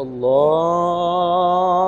اللہ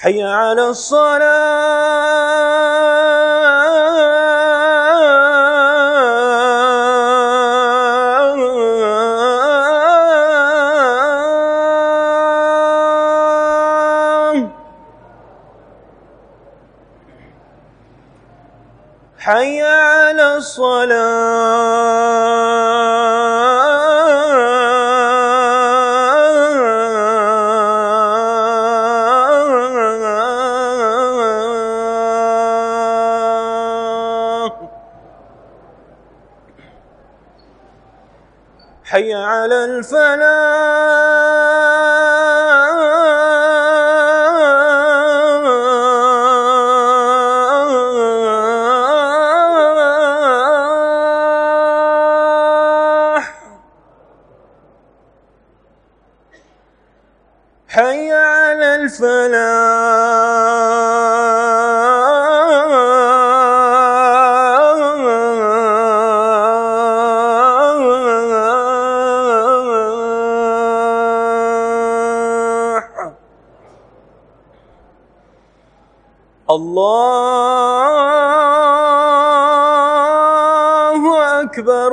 حي على الصلاه الفلاح أكبر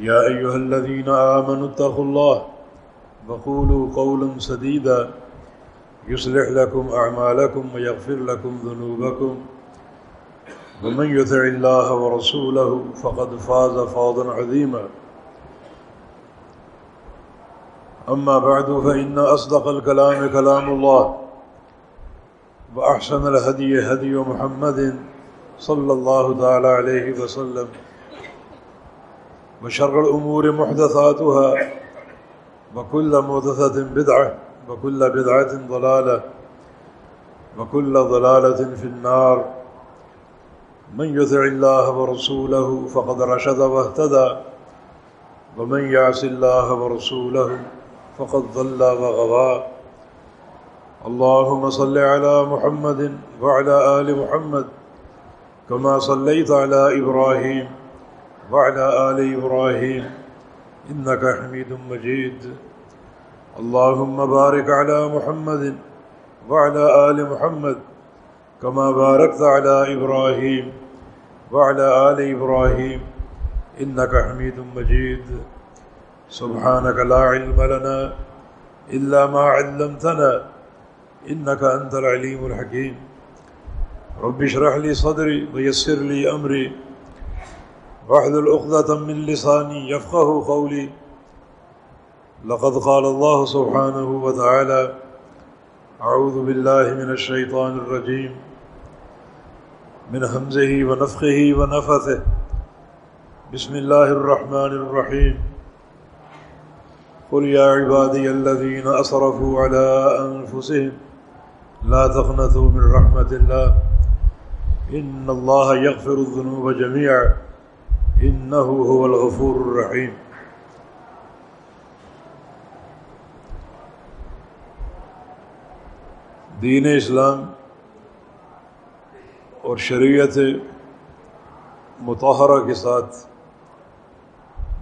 يا أيها الذين آمنوا اتقوا الله وقولوا قولا سديدا يصلح لكم أعمالكم ويغفر لكم ذنوبكم ومن يطع الله ورسوله فقد فاز فوزا عظيما أما بعد فإن أصدق الكلام كلام الله وأحسن الهدي هدي محمد صلى الله تعالى عليه وسلم وشر الأمور محدثاتها وكل محدثة بدعة وكل بدعة ضلالة وكل ضلالة في النار. من يطع الله ورسوله فقد رشد واهتدى ومن يعص الله ورسوله فقد ضل وغوى اللهم صل على محمد وعلى آل محمد كما صليت على إبراهيم وعلى آل إبراهيم إنك حميد مجيد. اللهم بارك على محمد وعلى آل محمد كما باركت على إبراهيم وعلى آل إبراهيم إنك حميد مجيد. سبحانك لا علم لنا إلا ما علمتنا إنك أنت العليم الحكيم. رب اشرح لي صدري ويسر لي أمري. واحذل عقدة من لساني يفقه قولي. لقد قال الله سبحانه وتعالى أعوذ بالله من الشيطان الرجيم. من همزه ونفخه ونفثه. بسم الله الرحمن الرحيم. قل يا عبادي الذين أصرفوا على أنفسهم لا تقنطوا من رحمة الله. إن الله يغفر الذنوب جميعا. إنه هو الغفور الرحيم. دین اسلام اور شریعت متحرہ کے ساتھ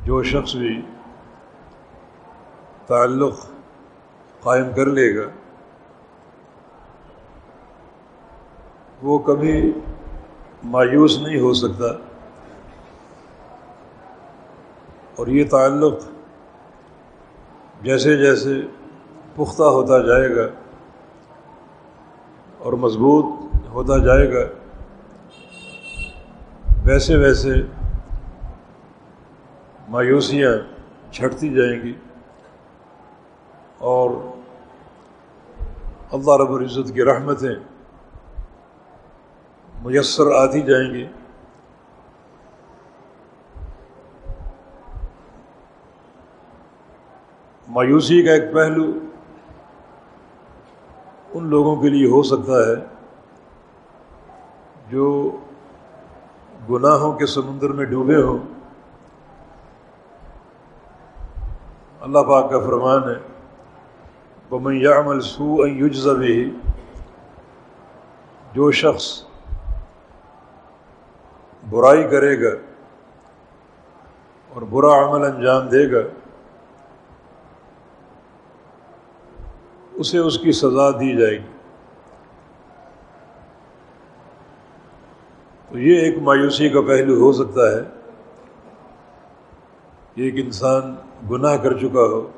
جو شخص بھی تعلق قائم کر لے گا، وہ کبھی مایوس نہیں ہو سکتا۔ اور یہ تعلق جیسے جیسے پختہ ہوتا جائے گا اور مضبوط ہوتا جائے گا، ویسے ویسے مایوسیاں چھٹتی جائیں گی اور اللہ رب العزت کی رحمتیں میسر آتی جائیں گی۔ مایوسی کا ایک پہلو ان لوگوں کے لیے ہو سکتا ہے جو گناہوں کے سمندر میں ڈوبے ہوں۔ اللہ پاک کا فرمان ہے بمن یعمل سوء یجز بھی جو شخص برائی کرے گا اور برا عمل انجام دے گا اسے اس کی سزا دی جائے گی۔ تو یہ ایک مایوسی کا پہلو ہو سکتا ہے۔ کہ ایک انسان گناہ کر چکا ہو۔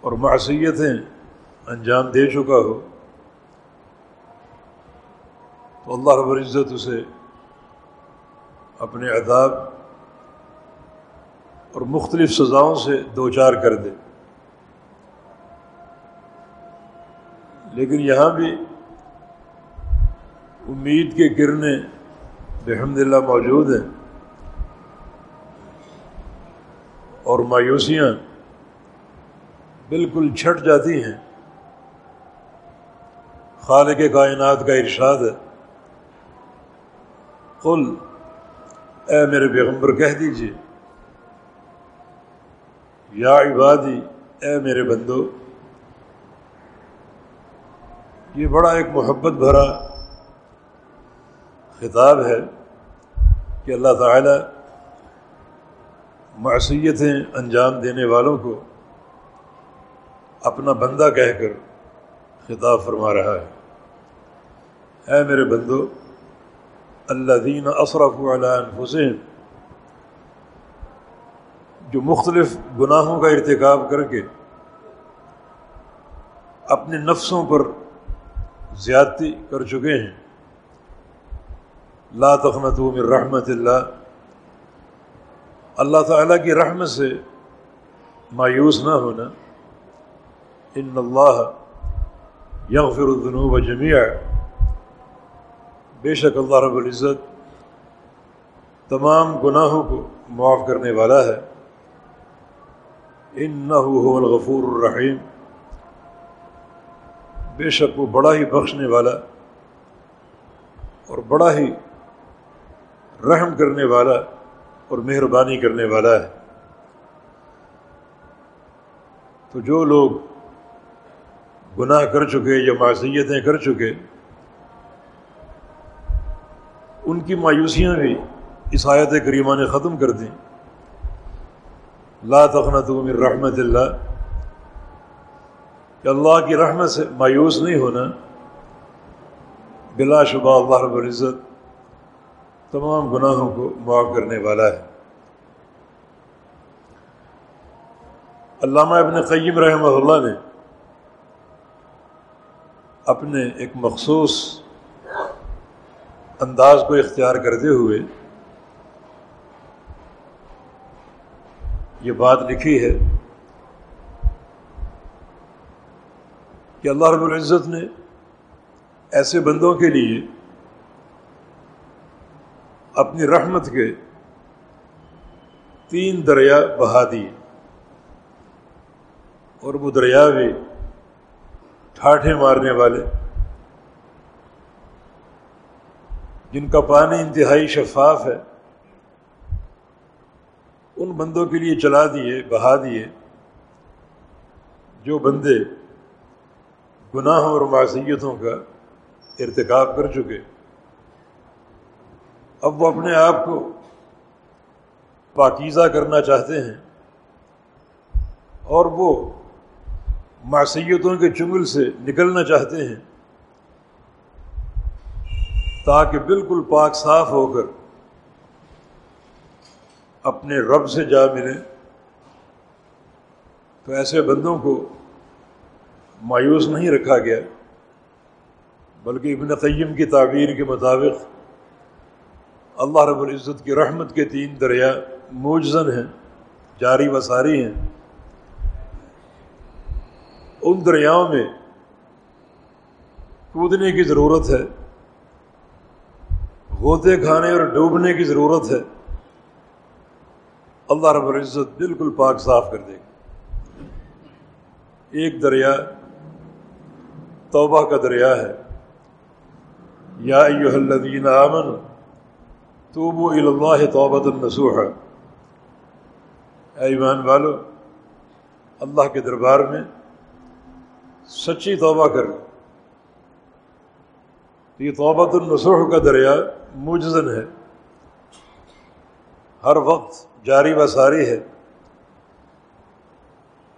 اور معصیتیں انجام دے چکا ہو۔ تو اللہ رب العزت اسے اپنے عذاب اور مختلف سزاؤں سے دو چار کر دے۔ لیکن یہاں بھی امید کے گرنے بحمد اللہ موجود ہیں اور مایوسیاں بالکل چھٹ جاتی ہیں۔ خالق کائنات کا ارشاد ہے۔ قل، اے میرے پیغمبر، کہہ دیجیے یا عبادی، اے میرے بندو یہ بڑا ایک محبت بھرا خطاب ہے کہ اللہ تعالی معصیتیں انجام دینے والوں کو اپنا بندہ کہہ کر خطاب فرما رہا ہے۔ اے میرے بندو اللہ دین اصرف انفسین جو مختلف گناہوں کا ارتکاب کر کے اپنے نفسوں پر زیادتی کر چکے ہیں۔ لا تخنت من رحمت اللہ۔ اللہ تعالیٰ کی رحمت سے مایوس نہ ہونا۔ ان اللہ یغفر الذنوب جميع بے شک اللہ رب العزت تمام گناہوں کو معاف کرنے والا ہے۔ ان هو الغفور الرحیم۔ بے شک وہ بڑا ہی بخشنے والا اور بڑا ہی رحم کرنے والا اور مہربانی کرنے والا ہے۔ تو جو لوگ گناہ کر چکے یا معصیتیں کر چکے، ان کی مایوسیاں بھی اس آیت کریمہ نے ختم کر دیں۔ لا تخنت من رحمت اللہ کہ اللہ کی رحمت سے مایوس نہیں ہونا بلا شبہ اللہ رب العزت تمام گناہوں کو معاف کرنے والا ہے۔ علامہ ابن قیم رحمہ اللہ نے اپنے ایک مخصوص انداز کو اختیار کرتے ہوئے یہ بات لکھی ہے کہ اللہ رب العزت نے ایسے بندوں کے لیے اپنی رحمت کے تین دریا بہا دیے اور وہ دریا بھی ٹھاٹھے مارنے والے جن کا پانی انتہائی شفاف ہے، ان بندوں کے لیے چلا دیے، بہا دیے، جو بندے گناہوں اور معصیتوں کا ارتکاب کر چکے۔ اب وہ اپنے آپ کو پاکیزہ کرنا چاہتے ہیں اور وہ معصیتوں کے چنگل سے نکلنا چاہتے ہیں تاکہ بالکل پاک صاف ہو کر اپنے رب سے جا ملیں۔ تو ایسے بندوں کو مایوس نہیں رکھا گیا، بلکہ ابن قیم کی تعبیر کے مطابق اللہ رب العزت کی رحمت کے تین دریا موجزن ہیں، جاری و ساری ہیں۔ ان دریاؤں میں کودنے کی ضرورت ہے، غوطے کھانے اور ڈوبنے کی ضرورت ہے۔ اللہ رب العزت بالکل پاک صاف کر دے گا۔ ایک دریا توبہ کا دریا ہے۔ یا ایوہ الذین آمن توبو اللہ توبت النسوح اے ایمان والو، اللہ کے دربار میں سچی توبہ کر یہ توبت النسوح کا دریا مجزن ہے۔ ہر وقت جاری و ساری ہے۔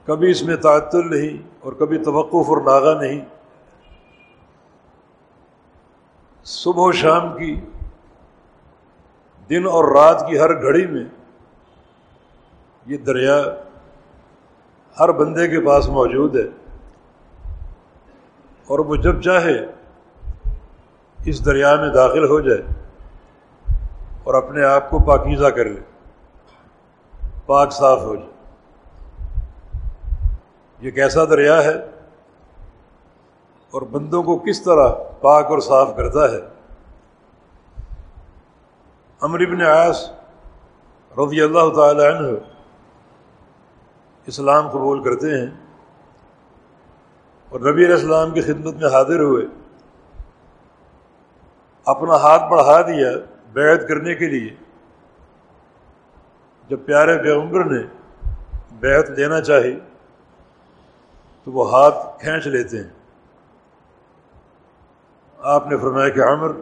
کبھی اس میں تعطل نہیں اور کبھی توقف اور ناغہ نہیں۔ صبح و شام کی، دن اور رات کی ہر گھڑی میں یہ دریا ہر بندے کے پاس موجود ہے اور وہ جب چاہے اس دریا میں داخل ہو جائے اور اپنے آپ کو پاکیزہ کر لے، پاک صاف ہو جائے۔ یہ کیسا دریا ہے؟ اور بندوں کو کس طرح پاک اور صاف کرتا ہے۔ امر ابن عاص رضی اللہ تعالی عنہ اسلام قبول کرتے ہیں اور نبی علیہ السلام کی خدمت میں حاضر ہوئے۔ اپنا ہاتھ بڑھا دیا بیعت کرنے کے لیے۔ جب پیارے پیغمبر نے بیعت لینا چاہی تو وہ ہاتھ کھینچ لیتے ہیں۔ آپ نے فرمایا کہ عمر،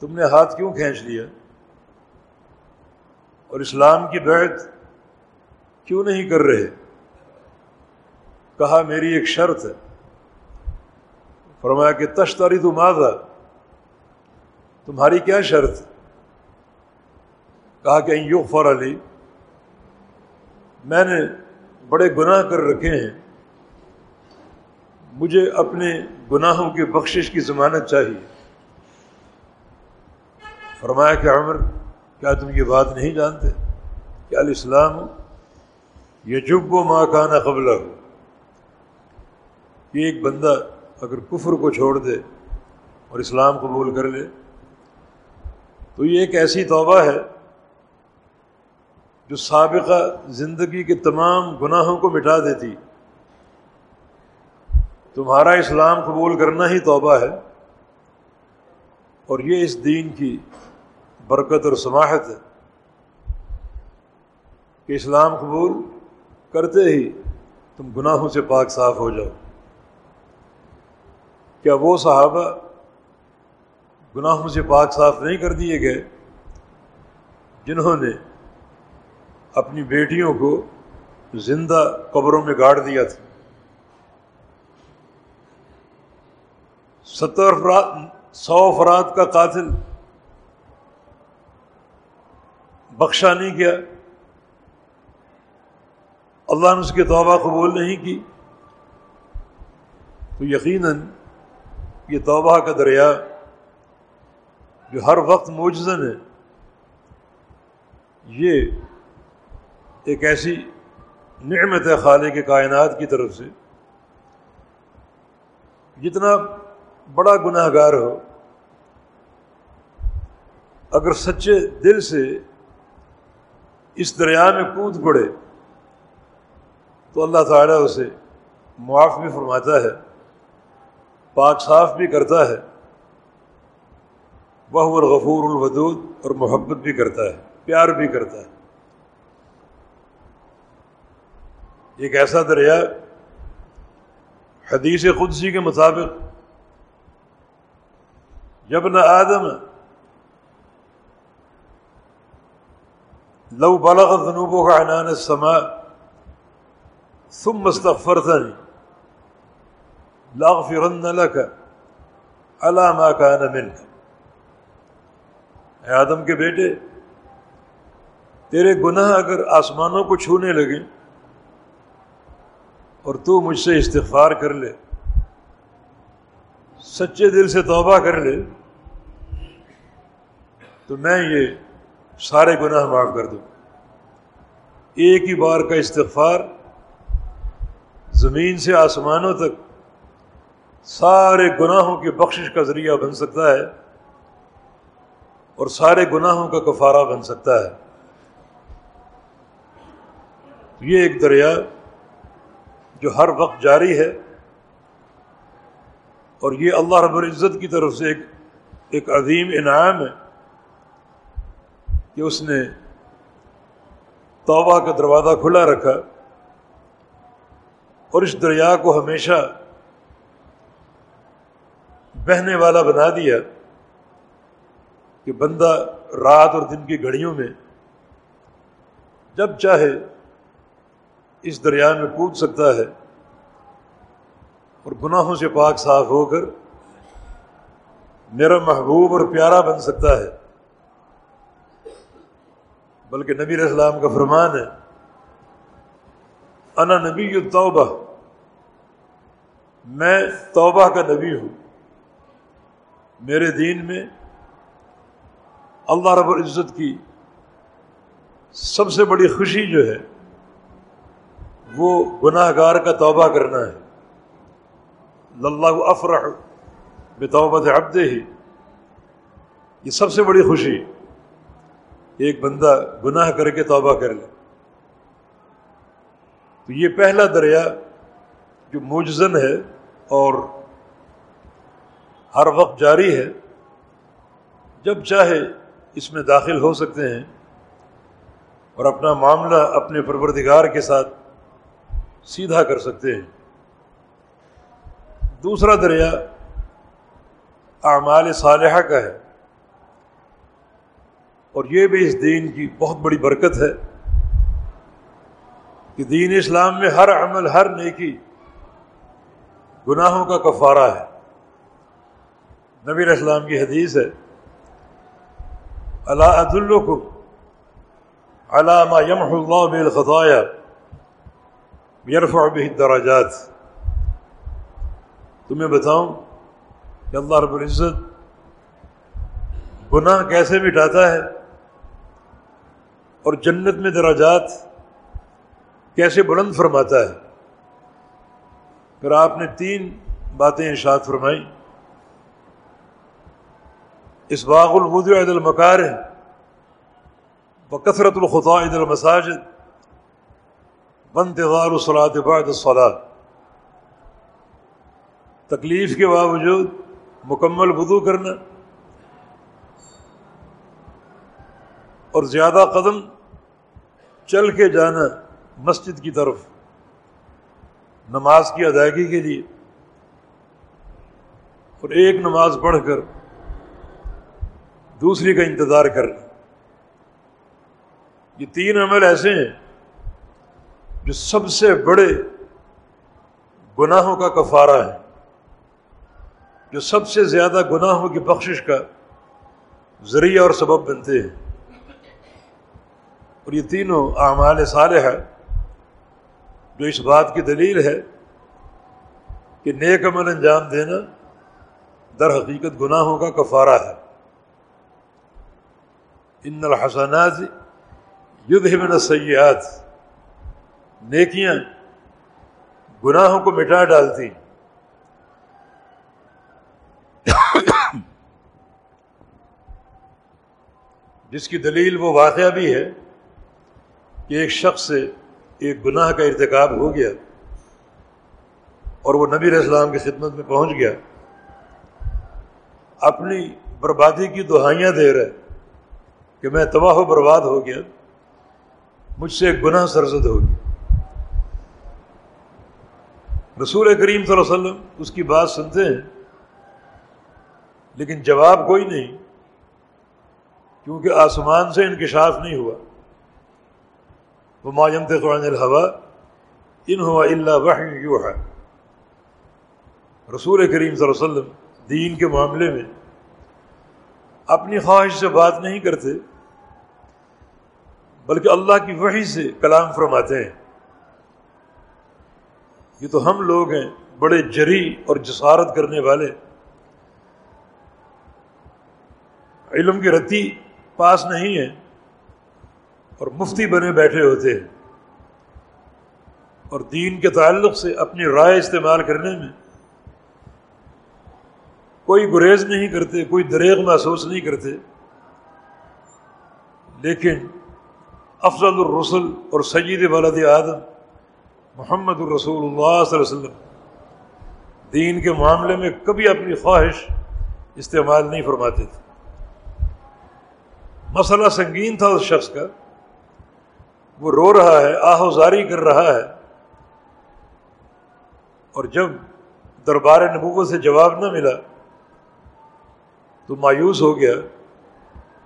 تم نے ہاتھ کیوں کھینچ لیا؟ اور اسلام کی بیعت کیوں نہیں کر رہے؟ کہا، میری ایک شرط ہے۔ فرمایا کہ تشتری تو ماضا تمہاری کیا شرط؟ کہا کہ یغفر علی میں نے بڑے گناہ کر رکھے ہیں۔ مجھے اپنے گناہوں کی بخشش کی ضمانت چاہیے۔ فرمایا کہ عمر، کیا تم یہ بات نہیں جانتے کہ الاسلام یہ جب و ماں کانا قبلہ؟ ہو کہ ایک بندہ اگر کفر کو چھوڑ دے اور اسلام قبول کر لے، تو یہ ایک ایسی توبہ ہے جو سابقہ زندگی کے تمام گناہوں کو مٹا دیتی۔ تمہارا اسلام قبول کرنا ہی توبہ ہے اور یہ اس دین کی برکت اور سماحت ہے کہ اسلام قبول کرتے ہی تم گناہوں سے پاک صاف ہو جاؤ۔ کیا وہ صحابہ گناہوں سے پاک صاف نہیں کر دیے گئے جنہوں نے اپنی بیٹیوں کو زندہ قبروں میں گاڑ دیا تھا؟ ستر افراد سو افراد کا قاتل بخشا نہیں کیا اللہ نے اس کی توبہ قبول نہیں کی۔ تو یقیناً یہ توبہ کا دریا جو ہر وقت موجزن ہے، یہ ایک ایسی نعمت ہے خالق کے کائنات کی طرف سے۔ جتنا بڑا گناہ گار ہو۔ اگر سچے دل سے اس دریا میں کود پڑے تو اللہ تعالیٰ اسے معاف بھی فرماتا ہے، پاک صاف بھی کرتا ہے۔ وہ الغفور الودود اور محبت بھی کرتا ہے، پیار بھی کرتا ہے۔ ایک ایسا دریا حدیث قدسی کے مطابق جب نہ آدم، لو بلغ ذنوبوں کا عنان سما ثم مستغفرتني لاغفرن لك على ما كان منك۔ اے آدم کے بیٹے، تیرے گناہ اگر آسمانوں کو چھونے لگے اور تو مجھ سے استغفار کر لے سچے دل سے توبہ کر لے، تو میں یہ سارے گناہ معاف کر دوں۔ ایک ہی بار کا استغفار، زمین سے آسمانوں تک سارے گناہوں کی بخشش کا ذریعہ بن سکتا ہے اور سارے گناہوں کا کفارہ بن سکتا ہے۔ یہ ایک دریا جو ہر وقت جاری ہے۔ اور یہ اللہ رب العزت کی طرف سے ایک ایک عظیم انعام ہے کہ اس نے توبہ کا دروازہ کھلا رکھا اور اس دریا کو ہمیشہ بہنے والا بنا دیا کہ بندہ رات اور دن کی گھڑیوں میں جب چاہے اس دریا میں کود سکتا ہے اور گناہوں سے پاک صاف ہو کر میرا محبوب اور پیارا بن سکتا ہے۔ بلکہ نبی السلام کا فرمان ہے، انا نبی توبہ میں توبہ کا نبی ہوں۔ میرے دین میں اللہ رب العزت کی سب سے بڑی خوشی جو ہے، وہ گناہ گار کا توبہ کرنا ہے۔ اللہ افرح بتوبت عبد ہی یہ سب سے بڑی خوشی ایک بندہ گناہ کر کے توبہ کر لے۔ تو یہ پہلا دریا جو مجزن ہے اور ہر وقت جاری ہے، جب چاہے اس میں داخل ہو سکتے ہیں اور اپنا معاملہ اپنے پروردگار کے ساتھ سیدھا کر سکتے ہیں۔ دوسرا دریا اعمال صالحہ کا ہے۔ اور یہ بھی اس دین کی بہت بڑی برکت ہے کہ دین اسلام میں ہر عمل، ہر نیکی گناہوں کا کفارہ ہے۔ نبی اسلام کی حدیث ہے اللہ عد الکم علامہ یم اللہ بالخطایا یرفع به الدراجات تمہیں بتاؤں کہ اللہ رب العزت گناہ کیسے مٹاتا ہے اور جنت میں دراجات کیسے بلند فرماتا ہے۔ پھر آپ نے تین باتیں ارشاد فرمائی اس باغ المد عید المکار و کثرت الخطا عید المساجد بنتظار الصلاۃ بعد الصلاۃ تکلیف کے باوجود مکمل وضو کرنا اور زیادہ قدم چل کے جانا مسجد کی طرف، نماز کی ادائیگی کے لیے۔ اور ایک نماز پڑھ کر دوسری کا انتظار کرنا۔ یہ تین عمل ایسے ہیں جو سب سے بڑے گناہوں کا کفارہ ہے جو سب سے زیادہ گناہوں کی بخشش کا ذریعہ اور سبب بنتے ہیں۔ اور یہ تینوں اعمال صالح ہے جو اس بات کی دلیل ہے کہ نیک عمل انجام دینا در حقیقت گناہوں کا کفارہ ہے۔ ان الحسنات یدھ من سیاحت نیکیاں گناہوں کو مٹا ڈالتی جس کی دلیل وہ واقعہ بھی ہے کہ ایک شخص سے ایک گناہ کا ارتکاب ہو گیا اور وہ نبی علیہ السلام کی خدمت میں پہنچ گیا، اپنی بربادی کی دہائیاں دے رہے کہ میں تباہ و برباد ہو گیا، مجھ سے ایک گناہ سرزد ہو گیا۔ رسول کریم صلی اللہ علیہ وسلم اس کی بات سنتے ہیں، لیکن جواب کوئی نہیں کیونکہ آسمان سے انکشاف نہیں ہوا۔ وہ ماجم قرآن الحوا ان ہوا اللہ یو ہے رسول کریم صلی اللہ علیہ وسلم دین کے معاملے میں اپنی خواہش سے بات نہیں کرتے، بلکہ اللہ کی وحی سے کلام فرماتے ہیں۔ یہ تو ہم لوگ ہیں، بڑے جری اور جسارت کرنے والے۔ علم کی رتی پاس نہیں ہے اور مفتی بنے بیٹھے ہوتے ہیں اور دین کے تعلق سے اپنی رائے استعمال کرنے میں کوئی گریز نہیں کرتے، کوئی دریغ محسوس نہیں کرتے۔ لیکن افضل الرسل اور سید ولد آدم محمد الرسول اللہ صلی اللہ علیہ وسلم دین کے معاملے میں کبھی اپنی خواہش استعمال نہیں فرماتے تھے۔ مسئلہ سنگین تھا اس شخص کا۔ وہ رو رہا ہے آہو زاری کر رہا ہے۔ اور جب دربار نبوت سے جواب نہ ملا تو مایوس ہو گیا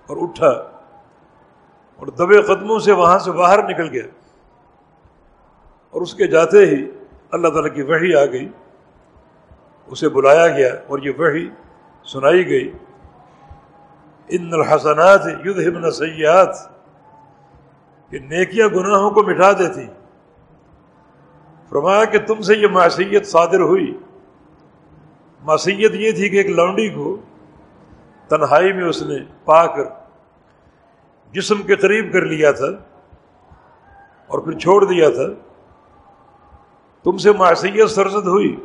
اور اٹھا اور دبے قدموں سے وہاں سے باہر نکل گیا۔ اور اس کے جاتے ہی اللہ تعالیٰ کی وحی آ گئی۔ اسے بلایا گیا اور یہ وحی سنائی گئی۔ ان الحسنات یدھبن سیاحت کہ نیکیاں گناہوں کو مٹا دیتی۔ فرمایا کہ تم سے یہ معصیت صادر ہوئی۔ معصیت یہ تھی کہ ایک لونڈی کو تنہائی میں اس نے پا کر جسم کے قریب کر لیا تھا اور پھر چھوڑ دیا تھا۔ تم سے معصیت سرزد ہوئی۔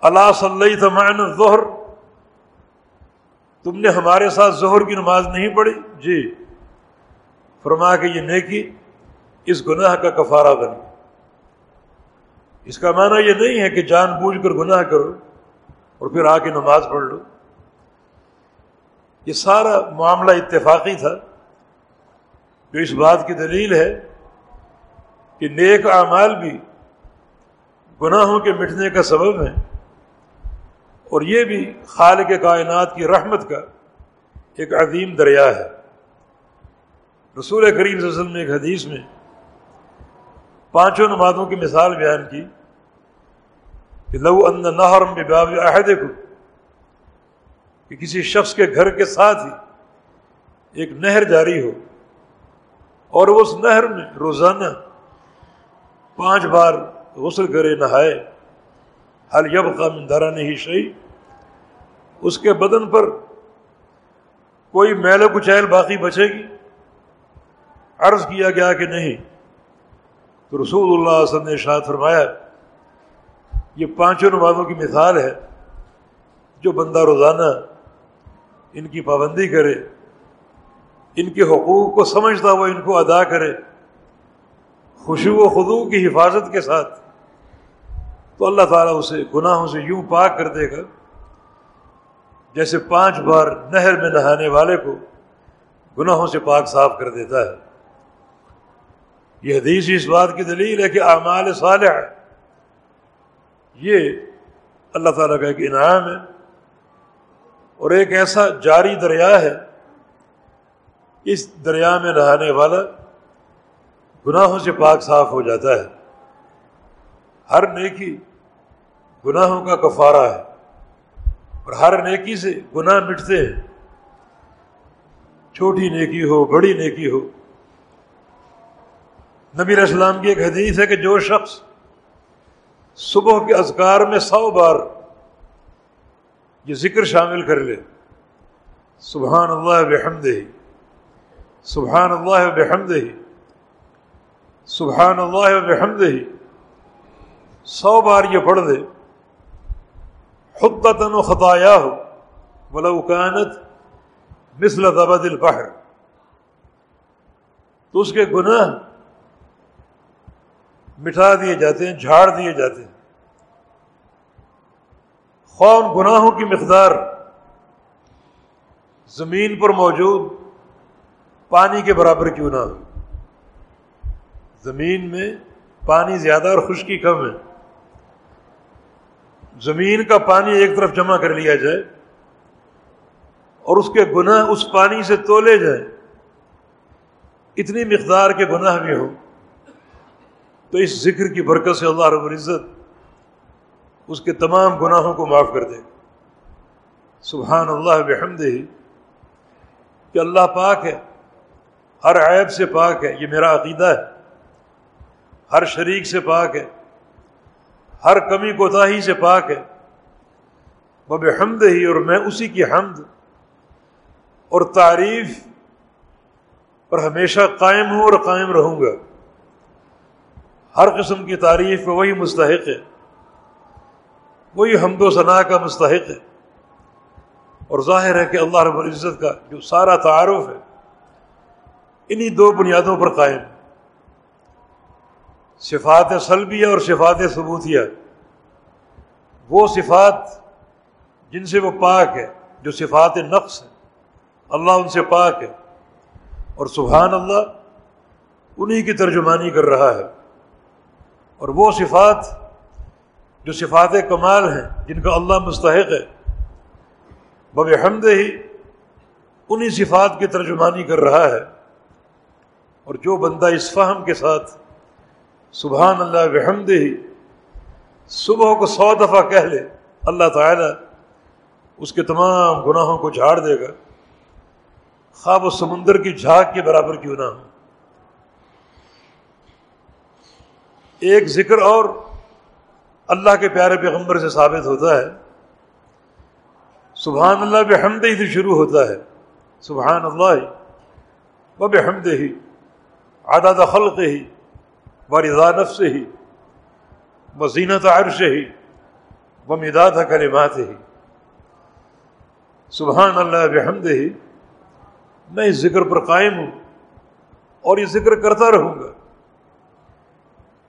اللہ صلی تمعن ظہر تم نے ہمارے ساتھ ظہر کی نماز نہیں پڑھی؟ جی۔ فرما کہ یہ نیکی اس گناہ کا کفارہ بنے اس کا معنی یہ نہیں ہے کہ جان بوجھ کر گناہ کرو اور پھر آ کے نماز پڑھ لو۔ یہ سارا معاملہ اتفاقی تھا۔ جو اس بات کی دلیل ہے کہ نیک اعمال بھی گناہوں کے مٹنے کا سبب ہے اور یہ بھی خالق کائنات کی رحمت کا ایک عظیم دریا ہے۔ رسول کریم صلی اللہ علیہ وسلم نے ایک حدیث میں پانچوں نمازوں کی مثال بیان کی کہ لو ان نہرم باب عہد کو کہ کسی شخص کے گھر کے ساتھ ہی ایک نہر جاری ہو اور اس نہر میں روزانہ پانچ بار غسل کرے، نہائے۔ حل یب کا مندارہ نہیں شہی اس کے بدن پر کوئی میل و کچیل باقی بچے گی؟ عرض کیا گیا کہ نہیں۔ تو رسول اللہ وسلم نے شاد فرمایا، یہ پانچوں نمازوں کی مثال ہے، جو بندہ روزانہ ان کی پابندی کرے، ان کے حقوق کو سمجھتا وہ ان کو ادا کرے خوشو و خدو کی حفاظت کے ساتھ، تو اللہ تعالیٰ اسے گناہوں سے یوں پاک کر دے گا جیسے پانچ بار نہر میں نہانے والے کو گناہوں سے پاک صاف کر دیتا ہے۔ یہ حدیث اس بات کی دلیل ہے کہ اعمال صالح یہ اللہ تعالیٰ کا ایک انعام ہے اور ایک ایسا جاری دریا ہے، اس دریا میں نہانے والا گناہوں سے پاک صاف ہو جاتا ہے۔ ہر نیکی گناہوں کا کفارہ ہے۔ اور ہر نیکی سے گناہ مٹتے ہیں۔ چھوٹی نیکی ہو، بڑی نیکی ہو۔ نبی اسلام کی ایک حدیث ہے کہ جو شخص صبح کے اذکار میں سو بار یہ ذکر شامل کر لے۔ سبحان اللہ بحمد ہی سبحان اللہ بحمد ہی سبحان اللہ بحمد ہی سو بار یہ پڑھ دے خود و خطایا ہو بلاکانت مثل ضبد البحر. تو اس کے گناہ مٹا دیے جاتے ہیں، جھاڑ دیے جاتے ہیں۔ خون گناہوں کی مقدار زمین پر موجود، پانی کے برابر کیوں نہ ہو۔ زمین میں پانی زیادہ اور خشکی کم ہے۔ زمین کا پانی ایک طرف جمع کر لیا جائے اور اس کے گناہ اس پانی سے تولے جائیں۔ اتنی مقدار کے گناہ بھی ہوں تو اس ذکر کی برکت سے اللہ رب العزت اس کے تمام گناہوں کو معاف کر دے۔ سبحان اللہ بحمد ہی کہ اللہ پاک ہے۔ ہر عیب سے پاک ہے۔ یہ میرا عقیدہ ہے۔ ہر شریک سے پاک ہے۔ ہر کمی کوتاہی سے پاک ہے۔ بب حمد ہی اور میں اسی کی حمد اور تعریف پر ہمیشہ قائم ہوں اور قائم رہوں گا۔ ہر قسم کی تعریف میں وہی مستحق ہے۔ وہی حمد و ثناء کا مستحق ہے۔ اور ظاہر ہے کہ اللہ رب العزت کا جو سارا تعارف ہے، انہی دو بنیادوں پر قائم۔ ہے صفات سلبیہ اور صفات ثبوتیہ۔ وہ صفات جن سے وہ پاک ہے، جو صفات نقص ہے اللہ ان سے پاک ہے۔ اور سبحان اللہ، انہی کی ترجمانی کر رہا ہے۔ اور وہ صفات جو صفات کمال ہیں، جن کا اللہ مستحق ہے بب حمد ہی انہی صفات کی ترجمانی کر رہا ہے۔ اور جو بندہ اس فہم کے ساتھ سبحان اللہ بحمد ہی صبح کو سو دفعہ کہہ لے، اللہ تعالی اس کے تمام گناہوں کو جھاڑ دے گا۔ خواب و سمندر کی جھاگ کے برابر کیوں نہ ہو۔ ایک ذکر اور اللہ کے پیارے پیغمبر سے ثابت ہوتا ہے۔ سبحان اللہ بحمد ہی سے شروع ہوتا ہے۔ سبحان اللہ و بحمد ہی عدد خلق ہی و رضا نفس ہی و زینت عرش ہی و مداد کلمات ہی سبحان اللہ بحمد ہی میں اس ذکر پر قائم ہوں اور یہ ذکر کرتا رہوں گا۔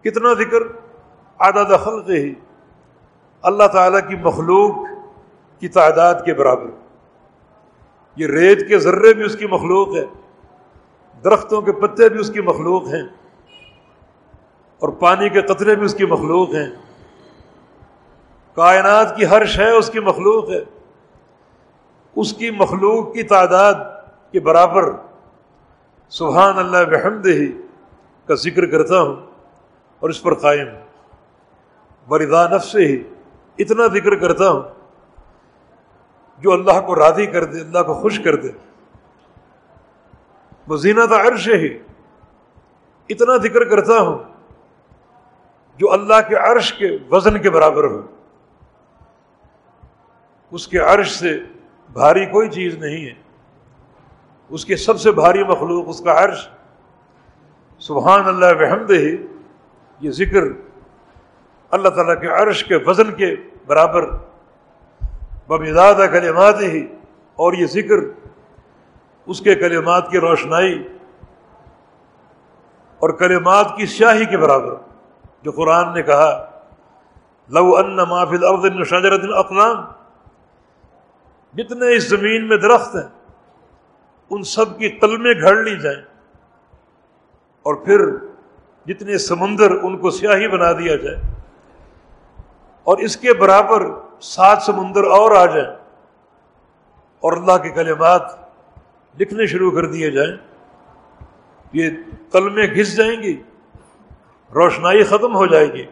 کتنا ذکر؟ عدد خلق ہی اللہ تعالیٰ کی مخلوق کی تعداد کے برابر۔ یہ ریت کے ذرے بھی اس کی مخلوق ہے، درختوں کے پتے بھی اس کی مخلوق ہیں۔ اور پانی کے قطرے بھی اس کی مخلوق ہیں۔ کائنات کی ہر شے اس کی مخلوق ہے۔ اس کی مخلوق کی تعداد کے برابر سبحان اللہ بحمد ہی کا ذکر کرتا ہوں اور اس پر قائم۔ بردا نفس سے ہی اتنا ذکر کرتا ہوں جو اللہ کو راضی کر دے، اللہ کو خوش کر دے۔ وہ عرش ہی اتنا ذکر کرتا ہوں جو اللہ کے عرش کے وزن کے برابر ہو۔ اس کے عرش سے بھاری کوئی چیز نہیں ہے۔ اس کے سب سے بھاری مخلوق، اس کا عرش۔ سبحان اللہ وحمد ہی یہ ذکر اللہ تعالیٰ کے عرش کے وزن کے برابر۔ بمداد کلمات ہی اور یہ ذکر اس کے کلمات کی روشنائی اور کلمات کی سیاہی کے برابر۔ جو قرآن نے کہا، لو ان مافل اردن شاجرت الاقلام، جتنے اس زمین میں درخت ہیں، ان سب کی قلمیں گھڑ لی جائیں۔ اور پھر جتنے سمندر ان کو سیاہی بنا دیا جائے۔ اور اس کے برابر سات سمندر اور آ جائیں۔ اور اللہ کے کلمات لکھنے شروع کر دیے جائیں۔ یہ قلمیں گھس جائیں گی۔ روشنائی ختم ہو جائے گی۔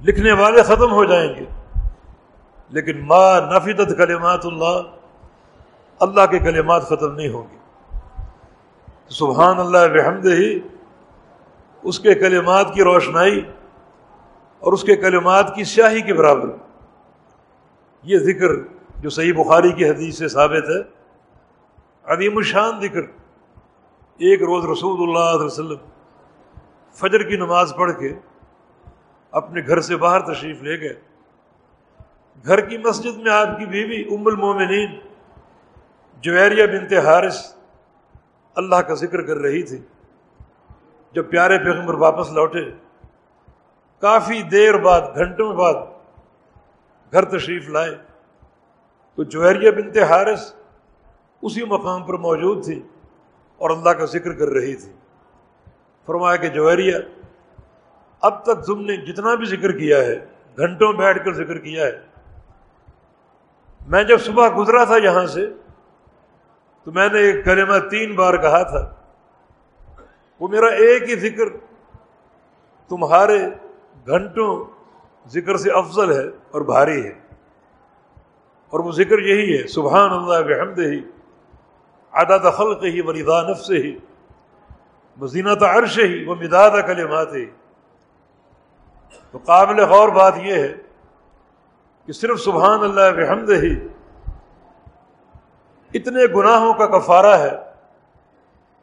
لکھنے والے ختم ہو جائیں گے۔ لیکن ما نفیدت کلمات اللہ اللہ کے کلمات ختم نہیں ہوں گے۔ سبحان اللہ بحمد ہی اس کے کلمات کی روشنائی اور اس کے کلمات کی سیاہی کے برابر۔ یہ ذکر جو صحیح بخاری کی حدیث سے ثابت ہے عدیم الشان ذکر۔ ایک روز رسول اللہ علیہ وسلم فجر کی نماز پڑھ کے اپنے گھر سے باہر تشریف لے گئے۔ گھر کی مسجد میں آپ کی بیوی ام المومنین جویریہ بنت حارث اللہ کا ذکر کر رہی تھی۔ جب پیارے پیغمبر واپس لوٹے، کافی دیر بعد، گھنٹوں بعد گھر تشریف لائے۔ تو جوہریہ بنت حارث اسی مقام پر موجود تھی اور اللہ کا ذکر کر رہی تھی۔ فرمایا کہ جوہریہ، اب تک تم نے جتنا بھی ذکر کیا ہے، گھنٹوں بیٹھ کر ذکر کیا ہے، میں جب صبح گزرا تھا یہاں سے، تو میں نے ایک کلمہ تین بار کہا تھا، وہ میرا ایک ہی ذکر تمہارے گھنٹوں ذکر سے افضل ہے اور بھاری ہے۔ اور وہ ذکر یہی ہے، سبحان اللہ بحمد ہی عدد خلق ہی ولیدا نفس ہی مزینت عرش ہی، وہ مداد کلمات ہی۔ تو قابل غور بات یہ ہے کہ صرف سبحان اللہ بحمد ہی اتنے گناہوں کا کفارہ ہے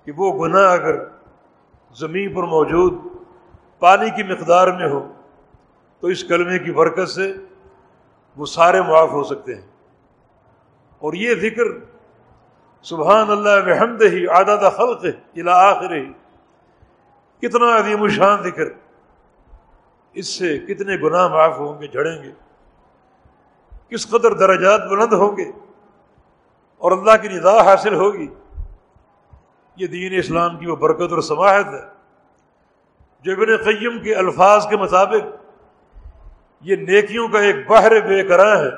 کہ وہ گناہ اگر زمین پر موجود پانی کی مقدار میں ہو تو اس کلمے کی برکت سے وہ سارے معاف ہو سکتے ہیں۔ اور یہ ذکر سبحان اللہ بحمد ہی عادت خلق الا آخر ہی کتنا عظیم الشان ذکر۔ اس سے کتنے گناہ معاف ہوں گے، جھڑیں گے۔ کس قدر درجات بلند ہوں گے۔ اور اللہ کی ندا حاصل ہوگی۔ یہ دین اسلام کی وہ برکت اور سماحت ہے۔ جو ابن قیم کے الفاظ کے مطابق یہ نیکیوں کا ایک بحر بے کراں ہے۔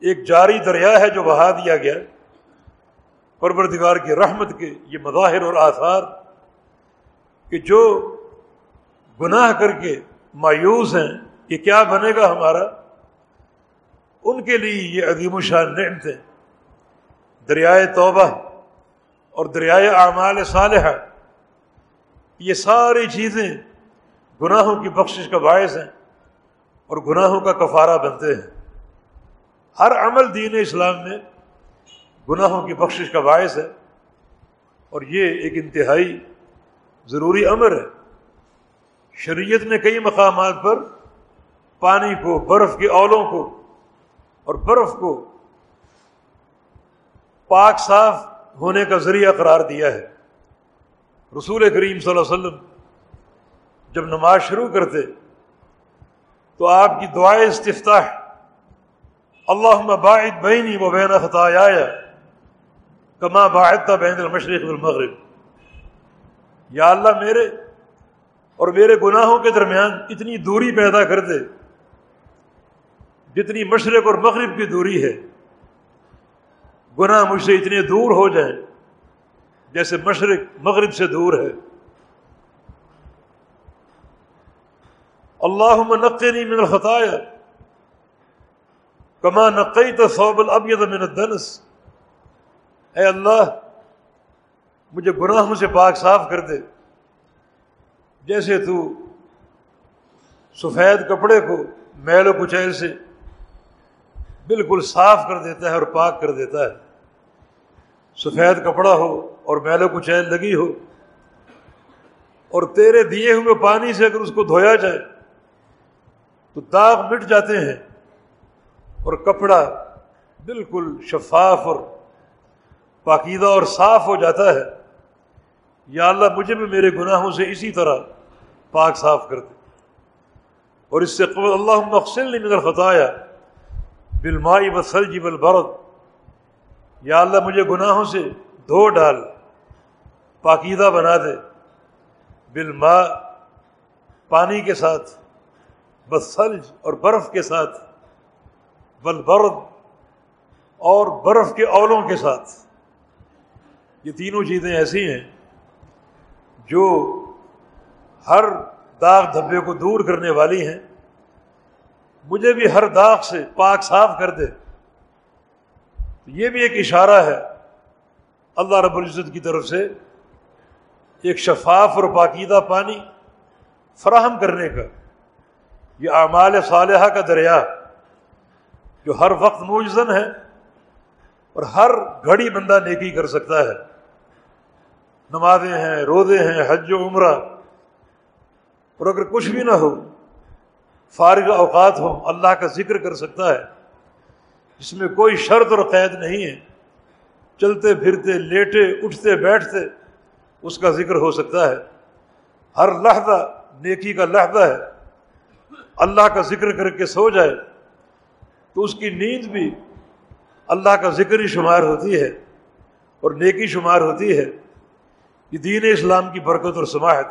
ایک جاری دریا ہے جو بہا دیا گیا۔ پروردگار کی رحمت کے یہ مظاہر اور آثار کہ جو گناہ کر کے مایوس ہیں کہ کیا بنے گا ہمارا؟ ان کے لیے یہ عظیم الشان نعمت دریائے توبہ اور دریائے اعمال صالحہ، یہ ساری چیزیں گناہوں کی بخشش کا باعث ہیں اور گناہوں کا کفارہ بنتے ہیں۔ ہر عمل دین اسلام میں گناہوں کی بخشش کا باعث ہے اور یہ ایک انتہائی ضروری امر ہے۔ شریعت نے کئی مقامات پر پانی کو، برف کے اولوں کو اور برف کو پاک صاف ہونے کا ذریعہ قرار دیا ہے۔ رسول کریم صلی اللہ علیہ وسلم جب نماز شروع کرتے تو آپ کی دعائیں استفتاح اللہ باعد بینی و بین خطایا کما باعد تھا بین المشرق المغرب یا اللہ میرے اور میرے گناہوں کے درمیان اتنی دوری پیدا کر دے جتنی مشرق اور مغرب کی دوری ہے۔ گناہ مجھ سے اتنے دور ہو جائیں جیسے مشرق مغرب سے دور ہے۔ اللہ نقنی من الخطایا کما نقی تو صوب الابید من الدنس۔ اے اللہ مجھے گناہوں سے پاک صاف کر دے۔ جیسے تو سفید کپڑے کو میل و کچیل سے بالکل صاف کر دیتا ہے اور پاک کر دیتا ہے۔ سفید کپڑا ہو اور میل و کچیل لگی ہو اور تیرے دیے ہوئے پانی سے اگر اس کو دھویا جائے تو داغ مٹ جاتے ہیں اور کپڑا بالکل شفاف اور پاکیدہ اور صاف ہو جاتا ہے۔ یا اللہ مجھے بھی میرے گناہوں سے اسی طرح پاک صاف کر دے۔ اور اس سے قبل اللہ مقصل نے مگر خطایا بالمائی و سلجی بالبرد یا اللہ مجھے گناہوں سے دھو ڈال پاکیدہ بنا دے۔ بالما پانی کے ساتھ بسلج اور برف کے ساتھ بلبرد اور برف کے اولوں کے ساتھ۔ یہ تینوں چیزیں ایسی ہیں جو ہر داغ دھبے کو دور کرنے والی ہیں، مجھے بھی ہر داغ سے پاک صاف کر دے۔ تو یہ بھی ایک اشارہ ہے اللہ رب العزت کی طرف سے، ایک شفاف اور پاکیدہ پانی فراہم کرنے کا۔ یہ اعمال صالحہ کا دریا جو ہر وقت موجزن ہے اور ہر گھڑی بندہ نیکی کر سکتا ہے۔ نمازیں ہیں، روزے ہیں، حج و عمرہ۔ اور اگر کچھ بھی نہ ہو، فارغ اوقات ہو اللہ کا ذکر کر سکتا ہے۔ جس میں کوئی شرط اور قید نہیں ہے۔ چلتے پھرتے، لیٹے، اٹھتے، بیٹھتے اس کا ذکر ہو سکتا ہے۔ ہر لحظہ نیکی کا لحظہ ہے۔ اللہ کا ذکر کر کے سو جائے تو اس کی نیند بھی اللہ کا ذکر ہی شمار ہوتی ہے اور نیکی شمار ہوتی ہے۔ یہ دین اسلام کی برکت اور سماحت۔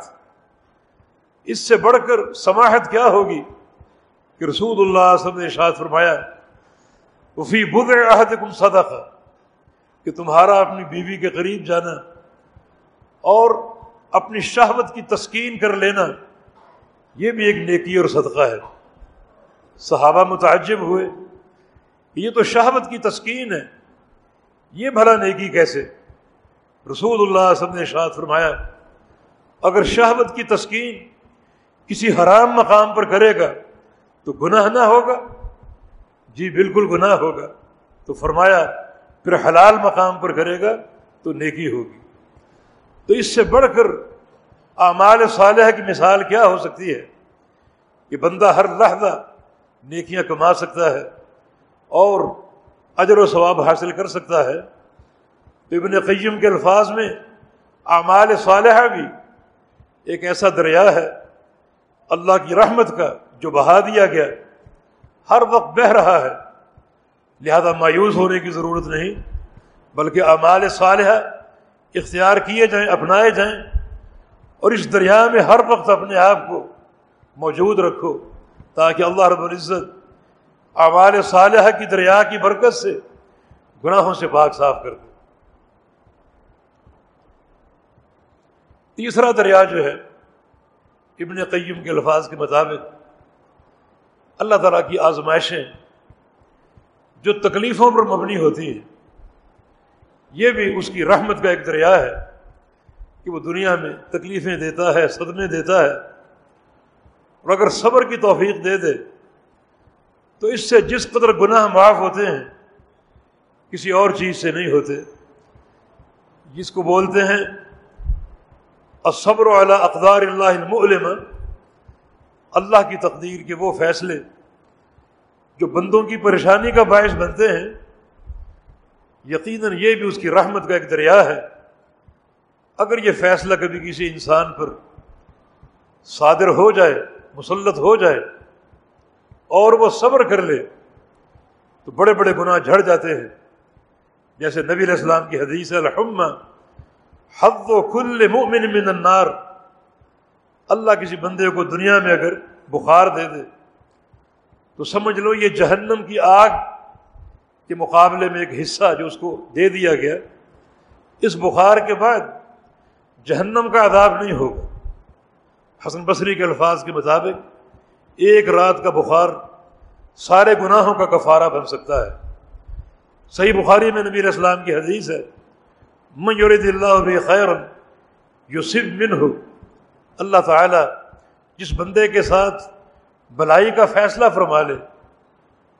اس سے بڑھ کر سماحت کیا ہوگی؟ کہ رسول اللہ صلی نے اشاد فرمایا، وفی بد عہد کم صدقہ۔ کہ تمہارا اپنی بیوی کے قریب جانا اور اپنی شہوت کی تسکین کر لینا، یہ بھی ایک نیکی اور صدقہ ہے۔ صحابہ متعجب ہوئے یہ تو شہوت کی تسکین ہے، یہ بھلا نیکی کیسے؟ رسول اللہ صلی نے شاد فرمایا، اگر شہوت کی تسکین کسی حرام مقام پر کرے گا، تو گناہ نہ ہوگا۔ جی بالکل گناہ ہوگا۔ تو فرمایا، پھر حلال مقام پر کرے گا تو نیکی ہوگی۔ تو اس سے بڑھ کر اعمال صالح کی مثال کیا ہو سکتی ہے؟ کہ بندہ ہر لحظہ نیکیاں کما سکتا ہے اور اجر و ثواب حاصل کر سکتا ہے۔ تو ابن قیم کے الفاظ میں اعمال صالحہ بھی ایک ایسا دریا ہے، اللہ کی رحمت کا جو بہا دیا گیا، ہر وقت بہہ رہا ہے۔ لہذا مایوس ہونے کی ضرورت نہیں، بلکہ اعمال صالحہ اختیار کیے جائیں، اپنائے جائیں اور اس دریا میں ہر وقت اپنے آپ کو موجود رکھو، تاکہ اللہ رب العزت اعمال صالحہ کی دریا کی برکت سے گناہوں سے پاک صاف کر دے۔ تیسرا دریا جو ہے، ابن قیم کے الفاظ کے مطابق اللہ تعالیٰ کی آزمائشیں جو تکلیفوں پر مبنی ہوتی ہیں، یہ بھی اس کی رحمت کا ایک دریا ہے کہ وہ دنیا میں تکلیفیں دیتا ہے، صدمے دیتا ہے۔ اور اگر صبر کی توفیق دے دے، تو اس سے جس قدر گناہ معاف ہوتے ہیں، کسی اور چیز سے نہیں ہوتے۔ جس کو بولتے ہیں صبر اعلیٰ اقدار اللہ المعلم اللہ کی تقدیر کے وہ فیصلے جو بندوں کی پریشانی کا باعث بنتے ہیں، یقیناً یہ بھی اس کی رحمت کا ایک دریا ہے۔ اگر یہ فیصلہ کبھی کسی انسان پر صادر ہو جائے، مسلط ہو جائے اور وہ صبر کر لے، تو بڑے بڑے گناہ جھڑ جاتے ہیں۔ جیسے نبی علیہ السلام کی حدیث الحمہ حد و کل مؤمن من النار۔ اللہ کسی بندے کو دنیا میں اگر بخار دے دے، تو سمجھ لو یہ جہنم کی آگ کے مقابلے میں ایک حصہ جو اس کو دے دیا گیا، اس بخار کے بعد جہنم کا عذاب نہیں ہوگا۔ حسن بصری کے الفاظ کے مطابق ایک رات کا بخار سارے گناہوں کا کفارہ بن سکتا ہے۔ صحیح بخاری میں نبی اسلام کی حدیث ہے میورد اللہ خیر یوسف من ہو اللہ تعالیٰ جس بندے کے ساتھ بلائی کا فیصلہ فرما لے،